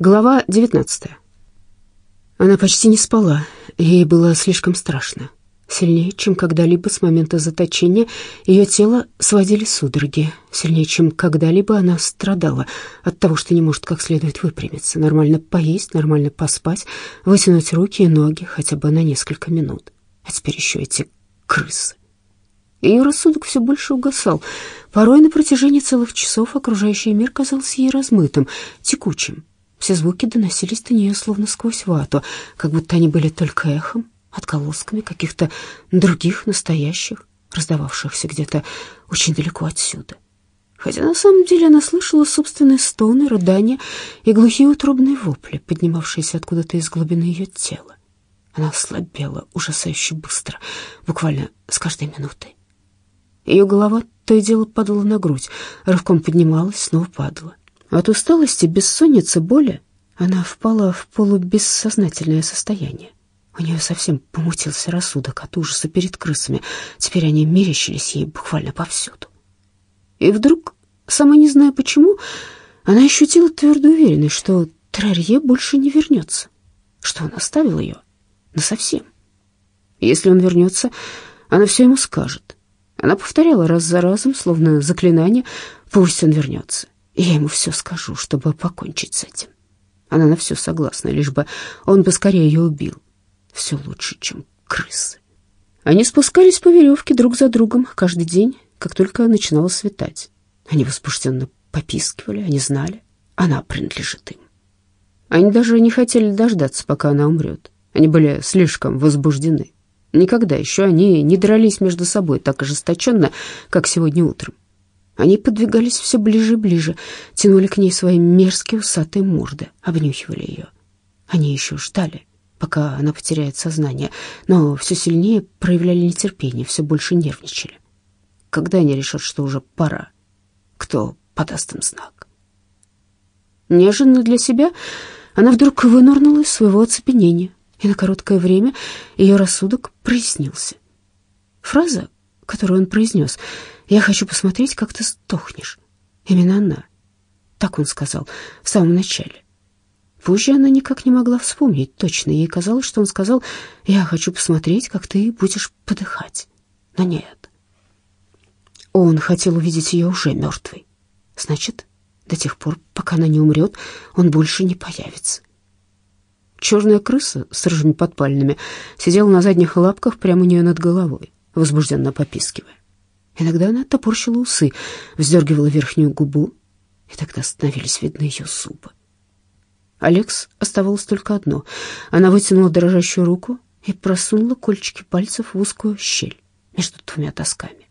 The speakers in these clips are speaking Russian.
Глава 19. Она почти не спала, ей было слишком страшно. Сильнее, чем когда-либо с момента заточения, ее тело сводили судороги. Сильнее, чем когда-либо она страдала от того, что не может как следует выпрямиться, нормально поесть, нормально поспать, вытянуть руки и ноги хотя бы на несколько минут. А теперь еще эти крысы. Ее рассудок все больше угасал. Порой на протяжении целых часов окружающий мир казался ей размытым, текучим. Все звуки доносились до нее словно сквозь вату, как будто они были только эхом, отголосками каких-то других, настоящих, раздававшихся где-то очень далеко отсюда. Хотя на самом деле она слышала собственные стоны, рыдания и глухие утробные вопли, поднимавшиеся откуда-то из глубины ее тела. Она слабела ужасающе быстро, буквально с каждой минутой. Ее голова то и дело падала на грудь, рывком поднималась, снова падала. От усталости, бессонницы, боли она впала в полубессознательное состояние. У нее совсем помутился рассудок от ужаса перед крысами. Теперь они мерещились ей буквально повсюду. И вдруг, сама не зная почему, она ощутила твердую уверенность, что Трарье больше не вернется, что он оставил ее насовсем. Если он вернется, она все ему скажет. Она повторяла раз за разом, словно заклинание, «Пусть он вернется, я ему все скажу, чтобы покончить с этим». Она на все согласна, лишь бы он поскорее ее убил. Все лучше, чем крысы. Они спускались по веревке друг за другом каждый день, как только начинало светать. Они возбужденно попискивали, они знали, она принадлежит им. Они даже не хотели дождаться, пока она умрет. Они были слишком возбуждены. Никогда еще они не дрались между собой так ожесточенно, как сегодня утром. Они подвигались все ближе и ближе, тянули к ней свои мерзкие усатые морды, обнюхивали ее. Они еще ждали, пока она потеряет сознание, но все сильнее проявляли нетерпение, все больше нервничали. Когда они решат, что уже пора, кто подаст им знак? Неожиданно для себя она вдруг вынырнула из своего оцепенения и на короткое время ее рассудок прояснился. Фраза, которую он произнес «Я хочу посмотреть, как ты сдохнешь», именно она. Так он сказал в самом начале. Позже она никак не могла вспомнить точно. Ей казалось, что он сказал «Я хочу посмотреть, как ты будешь подыхать». Но нет. Он хотел увидеть ее уже мертвой. Значит, до тех пор, пока она не умрет, он больше не появится. Черная крыса с рыжими подпальными сидела на задних лапках прямо у нее над головой, возбужденно попискивая. Иногда она топорщила усы, вздергивала верхнюю губу, и тогда становились видны ее зубы. Алекс оставалось только одно. Она вытянула дрожащую руку и просунула кольчики пальцев в узкую щель между двумя досками.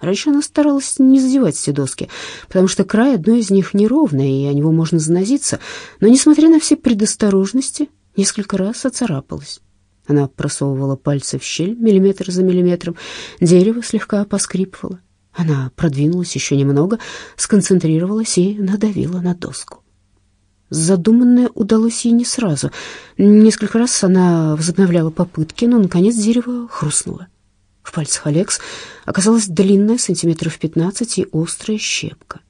Раньше она старалась не задевать эти доски, потому что край одной из них неровный, и о него можно занозиться, но, несмотря на все предосторожности, несколько раз оцарапалась. Она просовывала пальцы в щель миллиметр за миллиметром, дерево слегка поскрипывало. Она продвинулась еще немного, сконцентрировалась и надавила на доску. Задуманное удалось ей не сразу. Несколько раз она возобновляла попытки, но, наконец, дерево хрустнуло. В пальцах Алекс оказалась длинная, сантиметров пятнадцать, и острая щепка.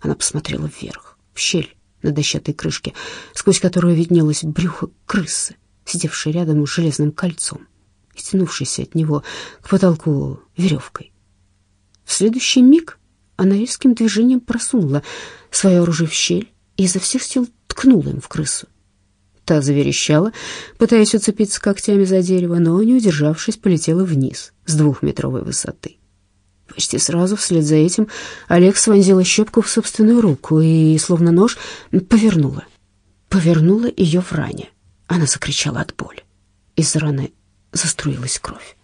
Она посмотрела вверх, в щель на дощатой крышке, сквозь которую виднелось брюхо крысы, сидевшей рядом с железным кольцом и тянувшейся от него к потолку веревкой. В следующий миг она резким движением просунула свое оружие в щель и изо всех сил ткнула им в крысу. Та заверещала, пытаясь уцепиться когтями за дерево, но, не удержавшись, полетела вниз с двухметровой высоты. Почти сразу вслед за этим Олег вонзила щепку в собственную руку и, словно нож, повернула. Повернула ее в ране. Она закричала от боли. Из раны заструилась кровь.